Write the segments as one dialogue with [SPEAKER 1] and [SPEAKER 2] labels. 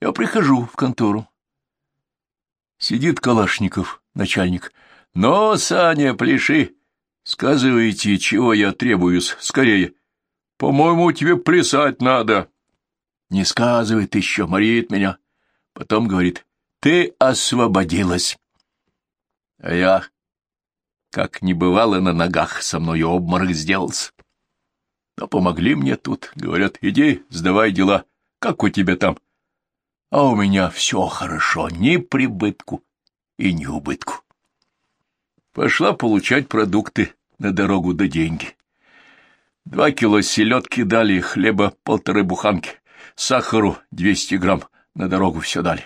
[SPEAKER 1] Я прихожу в контору. Сидит Калашников, начальник. «Но, Саня, пляши! Сказывайте, чего я требуюсь, скорее. По-моему, тебе плясать надо». Не сказывает еще, морит меня. Потом говорит, ты освободилась. А я, как не бывало на ногах, со мной обморок сделался. Но помогли мне тут, говорят, иди, сдавай дела, как у тебя там? А у меня все хорошо, ни прибытку и ни убытку. Пошла получать продукты на дорогу да деньги. Два кило селедки дали, хлеба полторы буханки сахару двести грамм, на дорогу все дали.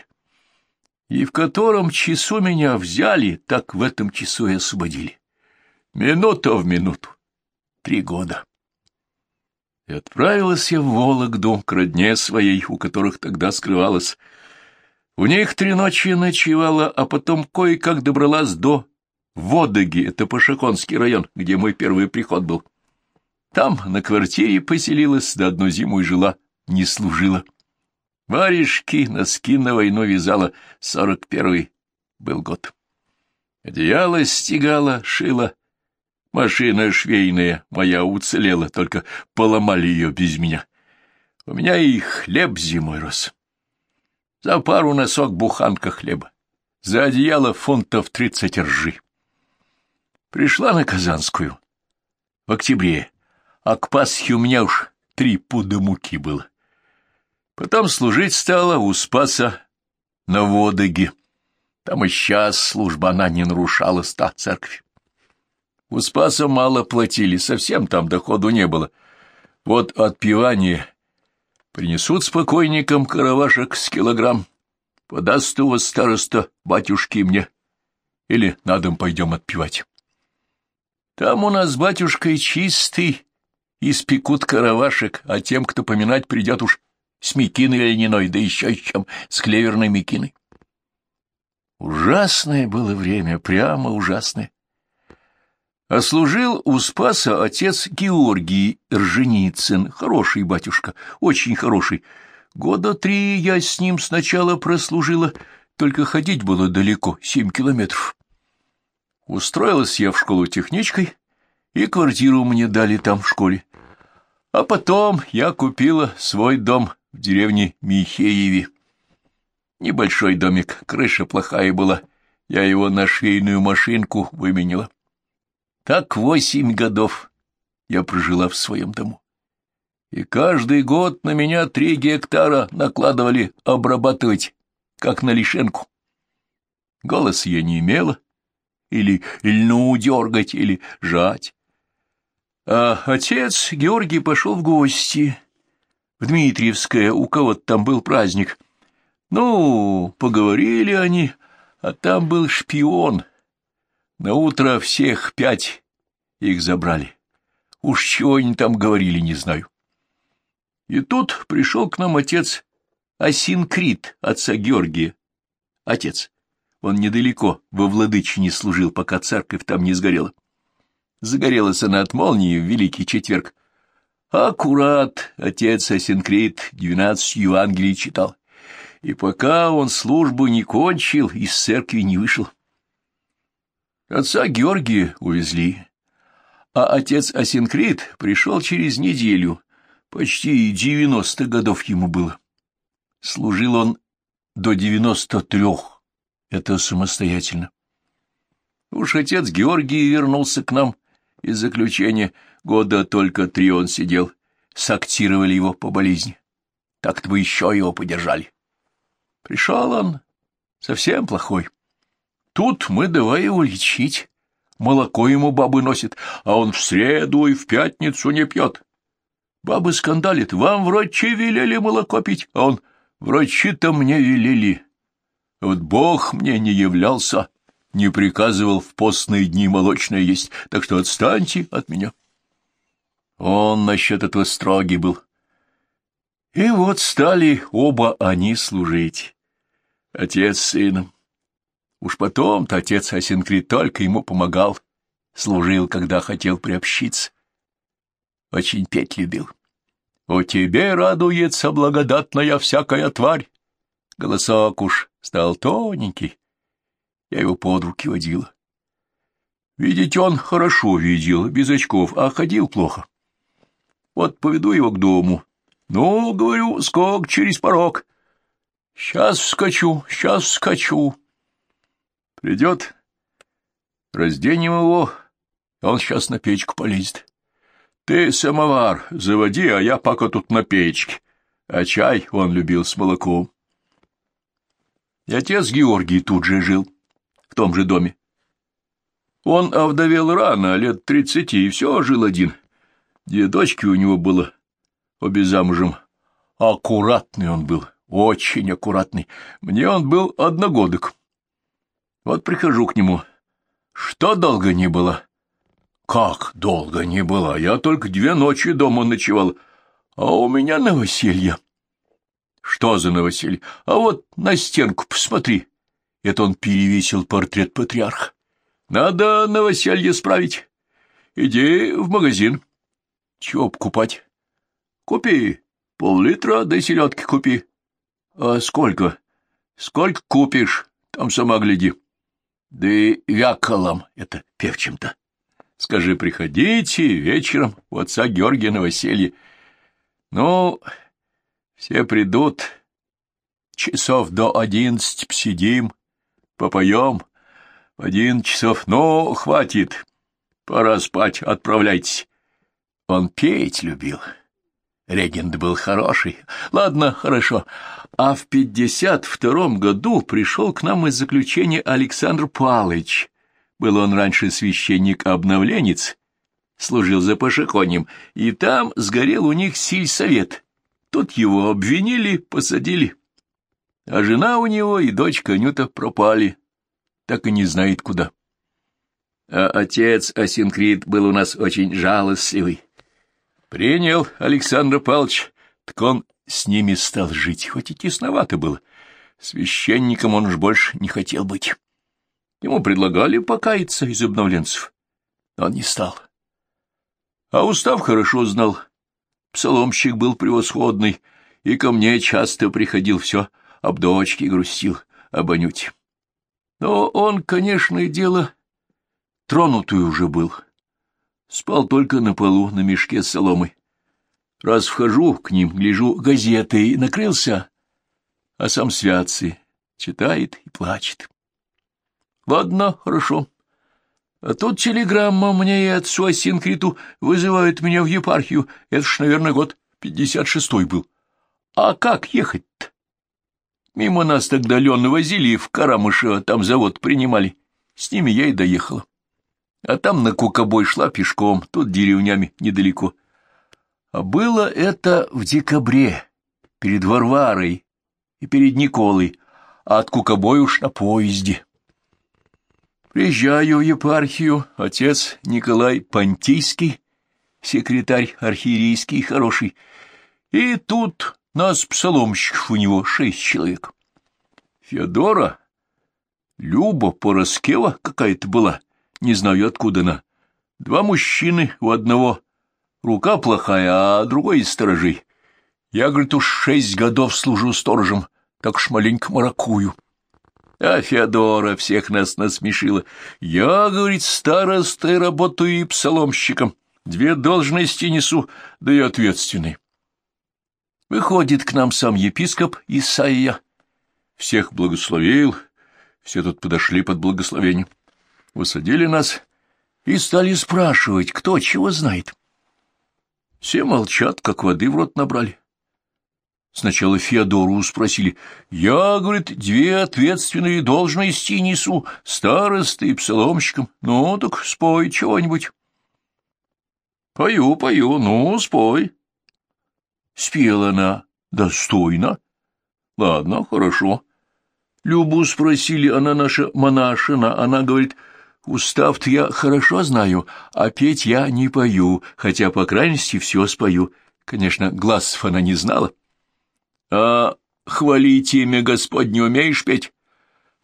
[SPEAKER 1] И в котором часу меня взяли, так в этом часу и освободили. Минута в минуту. Три года. И отправилась я в Вологду к родне своей, у которых тогда скрывалась. У них три ночи ночевала, а потом кое-как добралась до Водоги, это Пашаконский район, где мой первый приход был. Там на квартире поселилась, да одну зиму и жила не служила. Варежки, носки на войну вязала, сорок первый был год. Одеяло стегала, шила. Машина швейная моя уцелела, только поломали ее без меня. У меня и хлеб зимой рос. За пару носок буханка хлеба. За одеяло фунтов тридцать ржи. Пришла на Казанскую в октябре, а к Пасхе у меня уж три пуда муки было. Потом служить стала у Спаса на Водоге. Там и сейчас служба она не нарушала ста церкви. У Спаса мало платили, совсем там доходу не было. Вот отпевание принесут спокойникам каравашек с килограмм, подаст у вас староста батюшки мне, или на дом пойдем отпевать. Там у нас с батюшкой чистый, испекут каравашек, а тем, кто поминать придет уж с мекиной льняной, да еще чем с клеверной мекиной. Ужасное было время, прямо ужасное. А служил у Спаса отец Георгий Рженицын, хороший батюшка, очень хороший. Года три я с ним сначала прослужила, только ходить было далеко, семь километров. Устроилась я в школу техничкой, и квартиру мне дали там в школе. А потом я купила свой дом в деревне Михееве. Небольшой домик, крыша плохая была, я его на швейную машинку выменила. Так восемь годов я прожила в своем дому. И каждый год на меня три гектара накладывали обрабатывать, как на лишенку. Голос я не имела, или льну дергать, или жать. А отец Георгий пошел в гости в Дмитриевское, у кого-то там был праздник. Ну, поговорили они, а там был шпион. На утро всех пять их забрали. Уж чего они там говорили, не знаю. И тут пришел к нам отец Асинкрит, отца Георгия. Отец. Он недалеко, во Владычине служил, пока церковь там не сгорела. Загорелась она от молнии в Великий Четверг. Аккурат отец Асинкрит двенадцать Евангелий читал. И пока он службу не кончил, из церкви не вышел. Отца Георгия увезли, а отец Асинкрит пришел через неделю, почти девяносто годов ему было. Служил он до девяносто трех, это самостоятельно. Уж отец Георгий вернулся к нам из заключения, Года только три он сидел, сактировали его по болезни. Так-то бы еще его подержали. Пришел он совсем плохой. Тут мы давай его лечить. Молоко ему бабы носит, а он в среду и в пятницу не пьет. Бабы скандалит. Вам врачи велели молоко пить, а он... Врачи-то мне велели. Вот Бог мне не являлся, не приказывал в постные дни молочное есть, так что отстаньте от меня. Он насчет этого строгий был. И вот стали оба они служить. Отец с сыном. Уж потом-то отец Асинкрит только ему помогал, служил, когда хотел приобщиться. Очень петь любил. «О тебе радуется благодатная всякая тварь, Голосок уж стал тоненький. Я его под руки водила. Видеть он хорошо видел, без очков, а ходил плохо. Вот поведу его к дому. Ну, говорю, скок через порог. Сейчас вскочу, сейчас вскочу. Придет, разденем его, он сейчас на печку полезет. Ты самовар заводи, а я пока тут на печке. А чай он любил с молоком. И отец Георгий тут же жил, в том же доме. Он овдовел рано, лет тридцати, и все жил один. Две дочки у него было, обе замужем. Аккуратный он был, очень аккуратный. Мне он был одногодок. Вот прихожу к нему. Что долго не было? Как долго не было? Я только две ночи дома ночевал. А у меня новоселье. Что за новоселье? А вот на стенку посмотри. Это он перевесил портрет патриарха. Надо новоселье справить. Иди в магазин. Чего покупать? Купи пол-литра, да селедки купи. А сколько? Сколько купишь? Там сама гляди. Да и вяколом это певчим-то. Скажи, приходите вечером у отца Георгия новоселье. Ну, все придут. Часов до одиннадцати посидим, попоем. В один часов, ну, хватит. Пора спать, отправляйтесь. Он петь любил. Регент был хороший. Ладно, хорошо. А в пятьдесят втором году пришел к нам из заключения Александр Палыч. Был он раньше священник-обновленец, служил за пошехонем, и там сгорел у них сельсовет. Тут его обвинили, посадили. А жена у него и дочка Анюта пропали, так и не знает куда. А отец Асинкрит был у нас очень жалостливый. Принял Александр Павлович, так он с ними стал жить, хоть и тесновато было. Священником он уж больше не хотел быть. Ему предлагали покаяться из обновленцев, но он не стал. А устав хорошо знал. Псаломщик был превосходный, и ко мне часто приходил все, об дочке грустил, об Анюте. Но он, конечно, дело тронутый уже был. Спал только на полу, на мешке с соломой. Раз вхожу к ним, гляжу газеты, накрылся, а сам святцы читает и плачет. Ладно, хорошо. А тут телеграмма мне и отцу Асинкриту вызывают меня в епархию. Это ж, наверное, год пятьдесят шестой был. А как ехать-то? Мимо нас тогда Лену возили в Карамышево, там завод принимали. С ними я и доехала. А там на Кукобой шла пешком, тут деревнями недалеко. Было это в декабре, перед Варварой и перед Николой, а от Кукобой уж на поезде. Приезжаю в епархию, отец Николай Понтийский, секретарь архиерейский хороший, и тут нас псаломщиков у него шесть человек. Феодора, Люба Пороскева какая-то была, не знаю, откуда она. Два мужчины, у одного рука плохая, а другой из сторожей. Я, говорит, уж шесть годов служу сторожем, так уж маленько маракую. А Феодора всех нас насмешила. Я, говорит, старостой работаю и псаломщиком. Две должности несу, да и ответственный. Выходит к нам сам епископ Исаия. Всех благословил, все тут подошли под благословение. Усадили нас и стали спрашивать, кто чего знает. Все молчат, как воды в рот набрали. Сначала Феодору спросили. Я, говорит, две ответственные должности несу, старостой и псаломщиком. Ну, так спой чего-нибудь. Пою, пою, ну, спой. Спела она достойно. Ладно, хорошо. Любу спросили, она наша монашина, она говорит, устав-то я хорошо знаю, а петь я не пою, хотя, по крайности, все спою. Конечно, глазов она не знала. А хвалить имя Господне умеешь петь?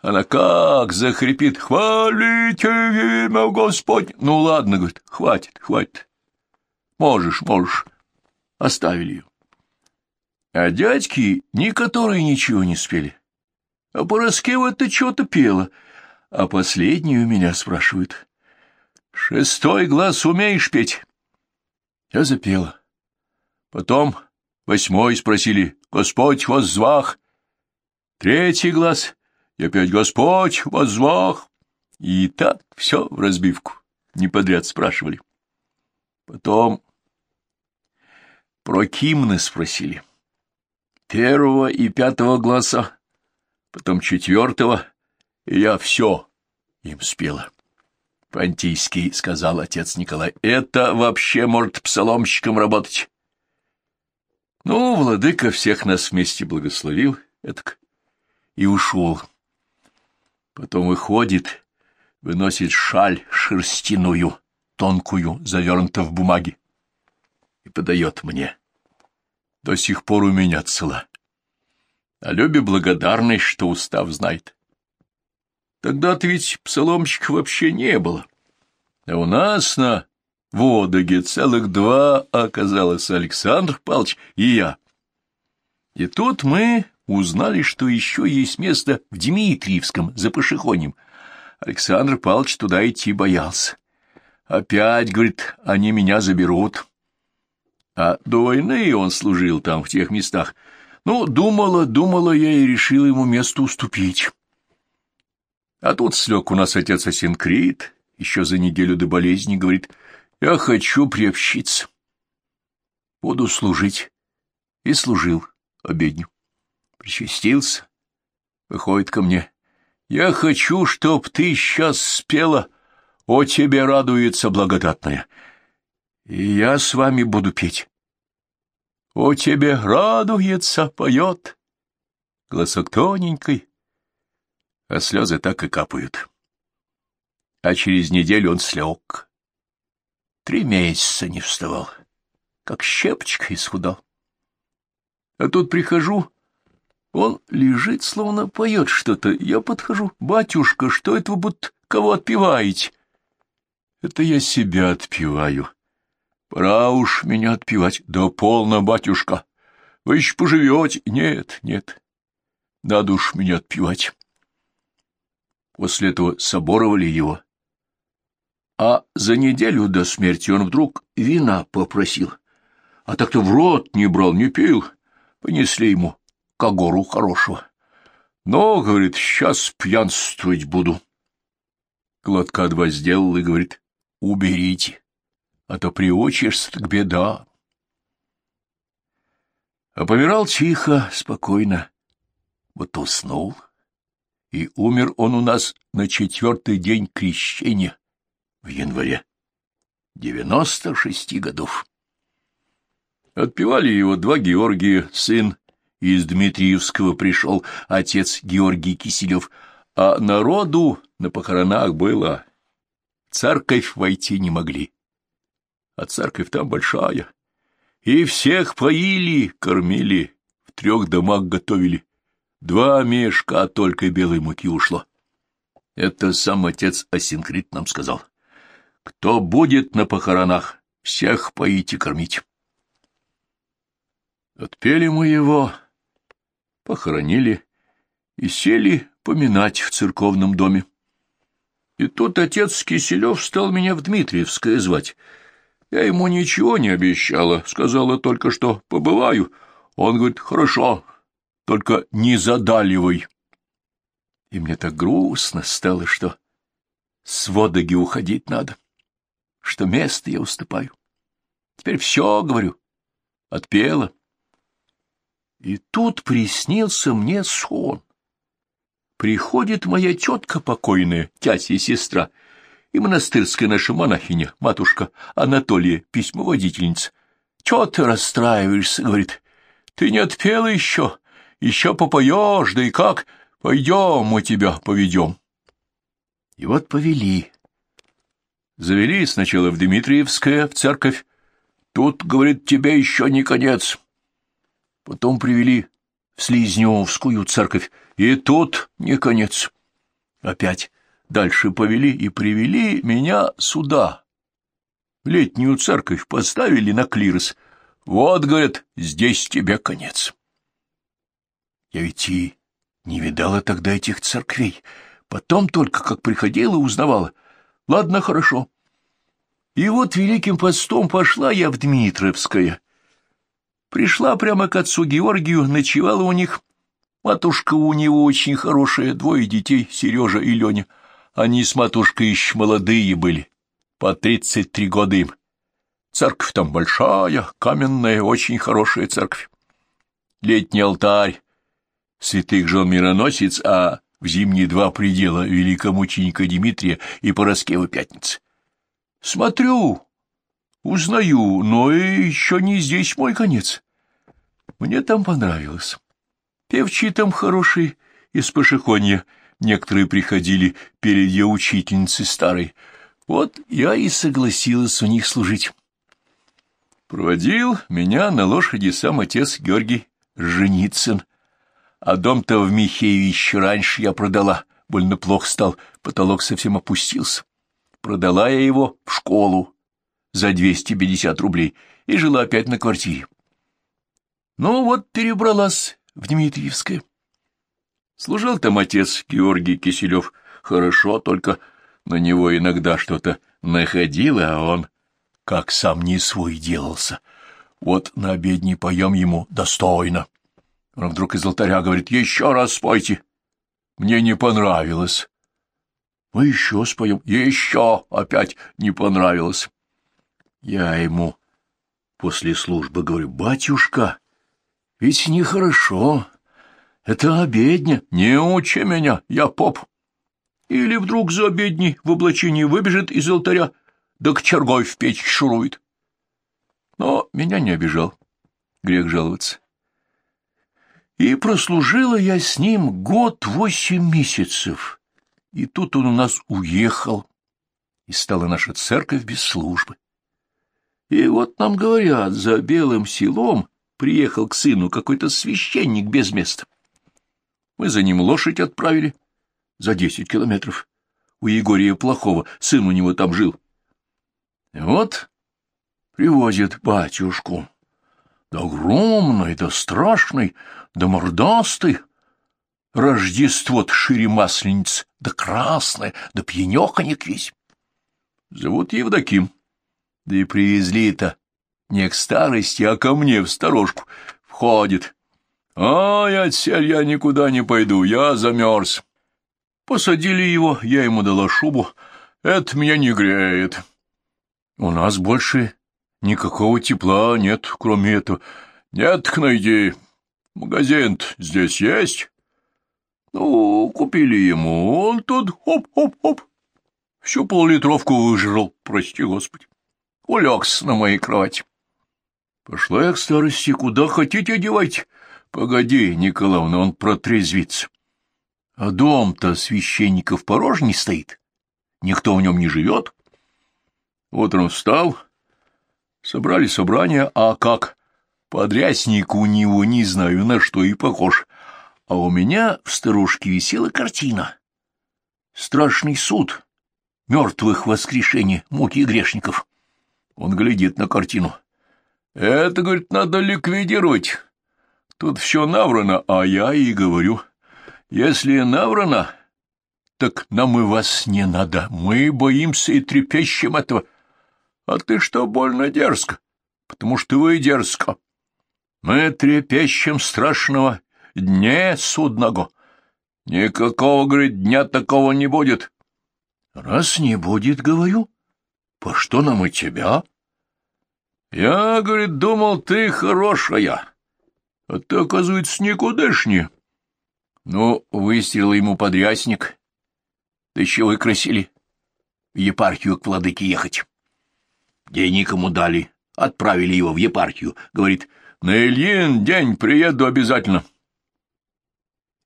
[SPEAKER 1] Она как захрипит, хвалите имя Господне. Ну ладно, говорит, хватит, хватит. Можешь, можешь. Оставили ее. А дядьки, ни которые ничего не спели. А Пороскева ты чего-то пела. А последнюю меня спрашивают. Шестой глаз умеешь петь? Я запела. Потом восьмой спросили, Господь воззвах. Третий глаз, и опять Господь воззвах. И так все в разбивку, не подряд спрашивали. Потом про кимны спросили. Первого и пятого глаза, потом четвертого, я все им спела. Пантийский, — сказал отец Николай, — это вообще может псаломщиком работать. Ну, владыка всех нас вместе благословил, этак, и ушел. Потом выходит, выносит шаль шерстяную, тонкую, завернутую в бумаге, и подает мне. До сих пор у меня цела. А Любе благодарность, что устав знает. Тогда-то ведь псаломщиков вообще не было. А у нас на Водоге целых два оказалось Александр Павлович и я. И тут мы узнали, что еще есть место в Дмитриевском, за Пашихонем. Александр Павлович туда идти боялся. Опять, говорит, они меня заберут. А до войны он служил там, в тех местах. Ну, думала, думала я и решила ему место уступить. А тут слег у нас отец Асинкрит, еще за неделю до болезни, говорит, я хочу приобщиться. Буду служить. И служил обедню. Причастился, выходит ко мне. Я хочу, чтоб ты сейчас спела, о тебе радуется благодатная. И я с вами буду петь. О тебе радуется, поет. Голосок тоненький, а слезы так и капают. А через неделю он слег. Три месяца не вставал, как щепочка исхудал. А тут прихожу, он лежит, словно поет что-то. Я подхожу. «Батюшка, что это вы будто кого отпеваете?» «Это я себя отпеваю. Пора уж меня отпевать. Да полно, батюшка. Вы еще поживете?» «Нет, нет. Надо уж меня отпевать». После этого соборовали его. А за неделю до смерти он вдруг вина попросил. А так-то в рот не брал, не пил. Понесли ему когору хорошего. Но, говорит, сейчас пьянствовать буду. Глотка два сделал и говорит, уберите, а то приучишься, так беда. А помирал тихо, спокойно, вот уснул и умер он у нас на четвертый день крещения в январе девяносто шести годов. Отпевали его два Георгия, сын из Дмитриевского пришел, отец Георгий Киселев, а народу на похоронах было. Церковь войти не могли, а церковь там большая, и всех поили, кормили, в трех домах готовили. Два мешка только белой муки ушло. Это сам отец Асинкрит нам сказал. Кто будет на похоронах, всех поить и кормить. Отпели мы его, похоронили и сели поминать в церковном доме. И тут отец Киселев стал меня в Дмитриевское звать. Я ему ничего не обещала, сказала только, что побываю. Он говорит, хорошо, только не задаливай. И мне так грустно стало, что с водоги уходить надо, что место я уступаю. Теперь все, говорю, отпела. И тут приснился мне сон. Приходит моя тетка покойная, тятя и сестра, и монастырская наша монахиня, матушка Анатолия, письмоводительница. — Чего ты расстраиваешься? — говорит. — Ты не отпела еще? Еще попоешь, да и как? Пойдем, мы тебя поведем. И вот повели. Завели сначала в Дмитриевское, в церковь. Тут, говорит, тебе еще не конец. Потом привели в Слизневскую церковь. И тут не конец. Опять дальше повели и привели меня сюда. В летнюю церковь поставили на клирос. Вот, говорит, здесь тебе конец. Я ведь и Не видала тогда этих церквей. Потом только, как приходила, узнавала. Ладно, хорошо. И вот великим постом пошла я в Дмитровское. Пришла прямо к отцу Георгию, ночевала у них. Матушка у него очень хорошая, двое детей, Сережа и Леня. Они с матушкой еще молодые были, по тридцать три года им. Церковь там большая, каменная, очень хорошая церковь. Летний алтарь, святых жен мироносец, а в зимние два предела великомученика Дмитрия и Пороскева Пятницы. Смотрю, узнаю, но еще не здесь мой конец. Мне там понравилось. Певчи там хорошие, из Пашихонья. Некоторые приходили перед ее учительницей старой. Вот я и согласилась у них служить. Проводил меня на лошади сам отец Георгий Женицын. А дом-то в Михееве еще раньше я продала. Больно плохо стал, потолок совсем опустился. Продала я его в школу за 250 рублей и жила опять на квартире. Ну вот перебралась в Дмитриевское. Служил там отец Георгий Киселев. Хорошо, только на него иногда что-то находило, а он как сам не свой делался. Вот на обедне поем ему достойно. Он вдруг из алтаря говорит, еще раз спойте. Мне не понравилось. Мы еще споем. Еще опять не понравилось. Я ему после службы говорю, батюшка, ведь нехорошо. Это обедня. Не учи меня, я поп. Или вдруг за обедней в облачении выбежит из алтаря, да к чергой в печь шурует. Но меня не обижал. Грех жаловаться. И прослужила я с ним год восемь месяцев. И тут он у нас уехал, и стала наша церковь без службы. И вот нам говорят, за белым селом приехал к сыну какой-то священник без места. Мы за ним лошадь отправили за десять километров. У Егория Плохого, сын у него там жил. И вот привозит батюшку. Да огромный, да страшный, да мордастый. Рождество-то шире маслениц, да красное, да пьянеханек весь. Зовут Евдоким. Да и привезли-то не к старости, а ко мне в сторожку. Входит. Ай, отсель я никуда не пойду, я замерз. Посадили его, я ему дала шубу. Это меня не греет. У нас больше никакого тепла нет, кроме этого. Нет, к найди. магазин здесь есть? Ну, купили ему, он тут хоп-хоп-хоп. Всю поллитровку выжрал, прости господи. Улегся на моей кровати. Пошла я к старости, куда хотите девайте. Погоди, Николаевна, он протрезвится. А дом-то священников порожний стоит. Никто в нем не живет. Он встал, собрали собрание, а как подрясник у него не знаю на что и похож. А у меня в старушке висела картина. Страшный суд, мертвых воскрешение, муки грешников. Он глядит на картину. Это, говорит, надо ликвидировать. Тут все наврано, а я и говорю. Если наврано, так нам и вас не надо. Мы боимся и трепещем этого. А ты что больно дерзко? Потому что вы дерзко. Мы трепещем страшного дне судного. Никакого, говорит, дня такого не будет. Раз не будет, говорю, по что нам и тебя? Я, говорит, думал, ты хорошая, а ты, оказывается, никудышняя. Ну, выстрелил ему подрясник, да еще выкрасили в епархию к владыке ехать. Денег ему дали, отправили его в епархию. Говорит, на Ильин день приеду обязательно.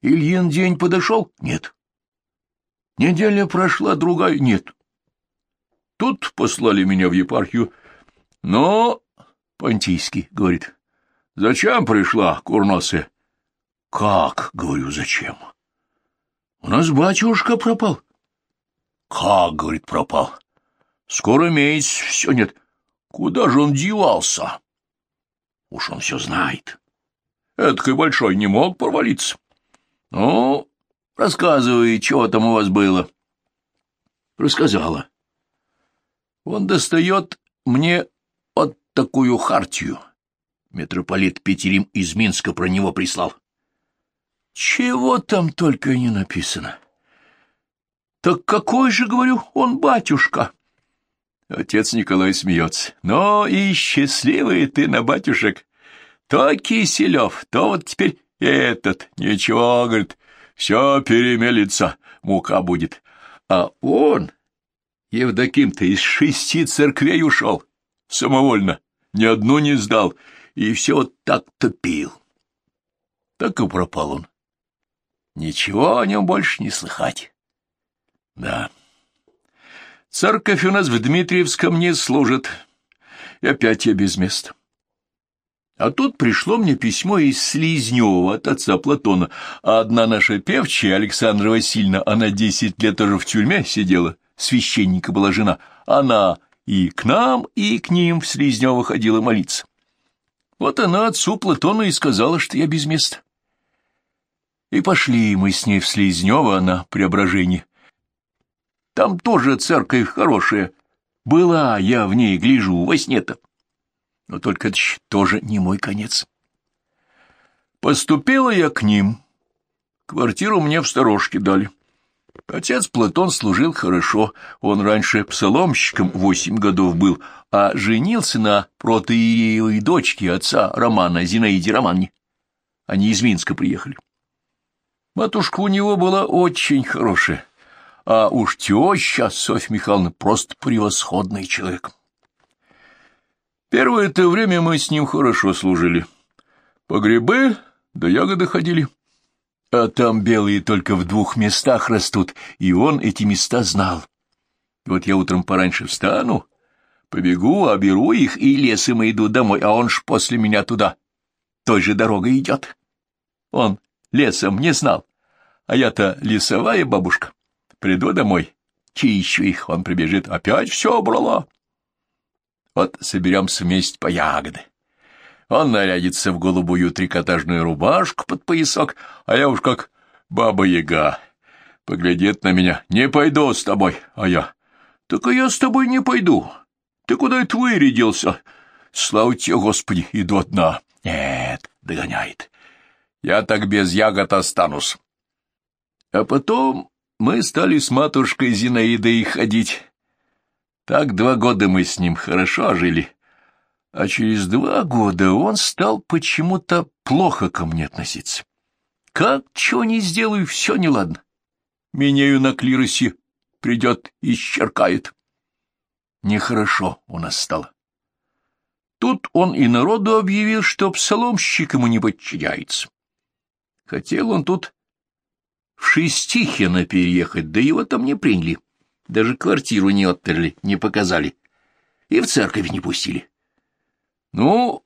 [SPEAKER 1] Ильин день подошел? Нет. Неделя прошла, другая? Нет. Тут послали меня в епархию, но Понтийский говорит, зачем пришла, курносая? Как, говорю, зачем? У нас батюшка пропал. Как, говорит, пропал? Скоро месяц, все нет. Куда же он девался? Уж он все знает. Эдакой большой не мог провалиться. Ну, рассказывай, чего там у вас было. Рассказала. Он достает мне вот такую хартию. Митрополит Петерим из Минска про него прислал. Чего там только не написано. Так какой же, говорю, он батюшка? Отец Николай смеется. Но и счастливый ты на батюшек. То Киселев, то вот теперь этот. Ничего, говорит, все перемелится, мука будет. А он, Евдоким-то, из шести церквей ушел, самовольно, ни одну не сдал, и все вот так топил. Так и пропал он. Ничего о нем больше не слыхать. Да. Церковь у нас в Дмитриевском не служит. И опять я без места. А тут пришло мне письмо из Слизнева от отца Платона, а одна наша певчая, Александра Васильевна, она десять лет тоже в тюрьме сидела, священника была жена, она и к нам, и к ним в Слизнева ходила молиться. Вот она отцу Платона и сказала, что я без места. И пошли мы с ней в Слизнево на преображение. Там тоже церковь хорошая. Была я в ней, гляжу, во сне-то. Но только это тоже не мой конец. Поступила я к ним. Квартиру мне в сторожке дали. Отец Платон служил хорошо, он раньше псаломщиком восемь годов был, а женился на протееевой дочке отца Романа, Зинаиде Романне. Они из Минска приехали. Матушка у него была очень хорошая, а уж теща Софья Михайловна просто превосходный человек. Первое-то время мы с ним хорошо служили. По грибы да ягоды ходили. А там белые только в двух местах растут, и он эти места знал. Вот я утром пораньше встану, побегу, оберу их, и лесом иду домой, а он ж после меня туда той же дорогой идет. Он лесом не знал. А я-то лесовая бабушка. Приду домой, чищу их, он прибежит, опять все брала. Вот соберемся вместе по ягоды. Он нарядится в голубую трикотажную рубашку под поясок, а я уж как баба-яга. Поглядит на меня. «Не пойду с тобой». А я. «Так и я с тобой не пойду. Ты куда это вырядился?» «Слава тебе, Господи, иду одна». «Нет», — догоняет. Я так без ягод останусь. А потом мы стали с матушкой Зинаидой ходить. Так два года мы с ним хорошо жили. А через два года он стал почему-то плохо ко мне относиться. Как чего не сделаю, все неладно. Меняю на клиросе, придет и щеркает. Нехорошо у нас стало. Тут он и народу объявил, что псаломщик ему не подчиняется. Хотел он тут в Шестихино переехать, да его там не приняли. Даже квартиру не отперли, не показали. И в церковь не пустили. Ну,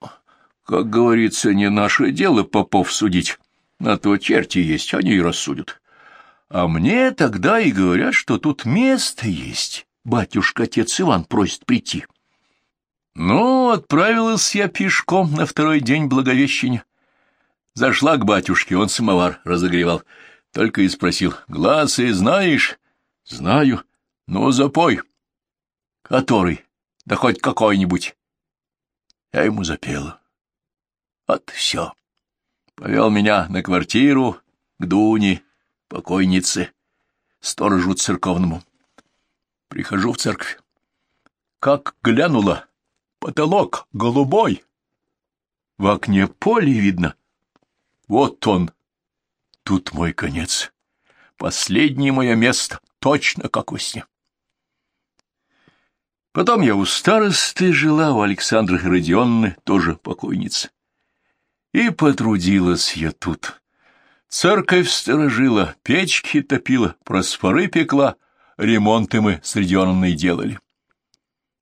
[SPEAKER 1] как говорится, не наше дело попов судить. На то черти есть, они и рассудят. А мне тогда и говорят, что тут место есть. Батюшка-отец Иван просит прийти. Ну, отправилась я пешком на второй день Благовещения. Зашла к батюшке, он самовар разогревал. Только и спросил, глазы знаешь? Знаю. Ну, запой. Который? Да хоть какой-нибудь. Я ему запела. Вот все. Повел меня на квартиру к Дуне, покойнице, сторожу церковному. Прихожу в церковь. Как глянула, потолок голубой. В окне поле видно, вот он. Тут мой конец. Последнее мое место, точно как во сне. Потом я у старосты жила, у Александры Родионны, тоже покойницы. И потрудилась я тут. Церковь сторожила, печки топила, просфоры пекла, ремонты мы с Родионной делали.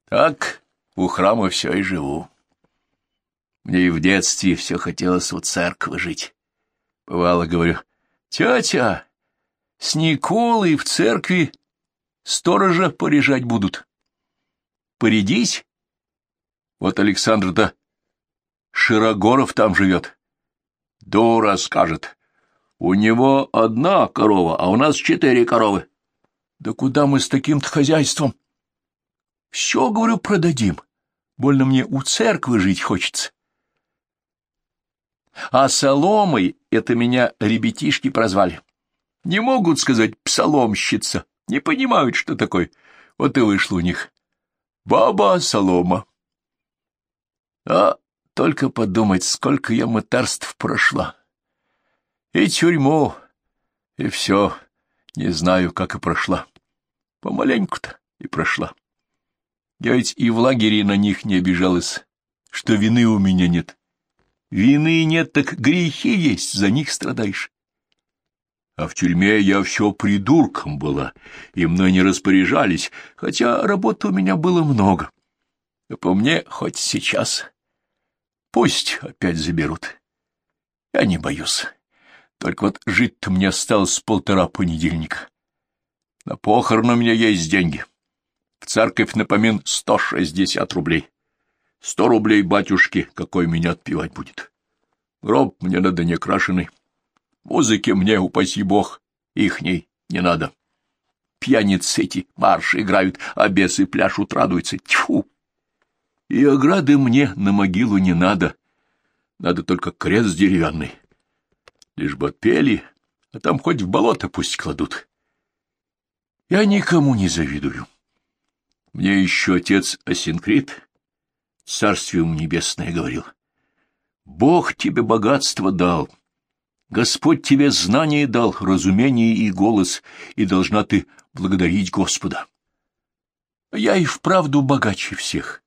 [SPEAKER 1] Так у храма все и живу. Мне и в детстве все хотелось у церкви жить. Бывало, говорю, тетя, с Николой в церкви сторожа порежать будут. Порядись. Вот Александр-то Широгоров там живет. Дура, скажет. У него одна корова, а у нас четыре коровы.
[SPEAKER 2] Да куда мы с таким-то хозяйством? Все, говорю, продадим. Больно мне у церквы жить хочется. А соломой это меня ребятишки прозвали. Не могут сказать «псаломщица», не понимают, что такое. Вот и вышло у них. Баба-солома. А только подумать, сколько я мытарств прошла. И тюрьму, и все, не знаю, как и прошла. Помаленьку-то и прошла. Я ведь и в лагере на них не обижалась, что вины у меня нет. Вины нет, так грехи есть, за них страдаешь. А в тюрьме я все придурком была, и мной не распоряжались, хотя работы у меня было много. А по мне хоть сейчас. Пусть опять заберут. Я не боюсь. Только вот жить-то мне осталось полтора понедельника. На похорон у меня есть деньги. В церковь на помин сто шестьдесят рублей. Сто рублей батюшки, какой меня отпевать будет. Гроб мне надо не крашеный. Музыки мне, упаси бог, ихней не надо. Пьяницы эти марши играют, а бесы пляшут, радуются. Тьфу! И ограды мне на могилу не надо. Надо только крест деревянный. Лишь бы отпели, а там хоть в болото пусть кладут. Я никому не завидую. Мне еще отец Асинкрит, царствием небесное, говорил. Бог тебе богатство дал, Господь тебе знание дал, разумение и голос, и должна ты благодарить Господа. Я и вправду богаче всех.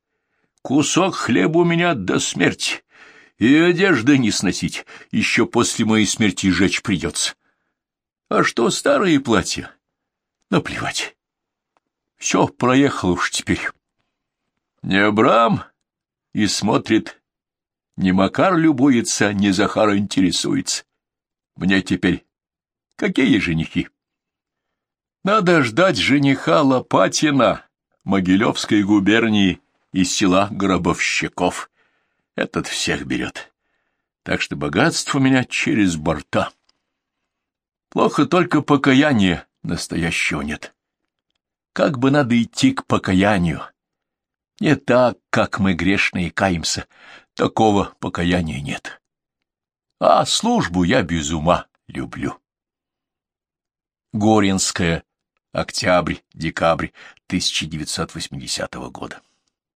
[SPEAKER 2] Кусок хлеба у меня до смерти, и одежды не сносить, еще после моей смерти жечь придется. А что старые платья? Наплевать. Все, проехал уж теперь. Не Абрам и смотрит, не Макар любуется, не Захар интересуется. Мне теперь какие женихи? Надо ждать жениха Лопатина, Могилевской губернии, из села Гробовщиков. Этот всех берет. Так что богатство у меня через борта. Плохо только покаяния настоящего нет как бы надо идти к покаянию. Не так, как мы грешные каемся, такого покаяния нет. А службу я без ума люблю. Горинская, октябрь-декабрь 1980 года.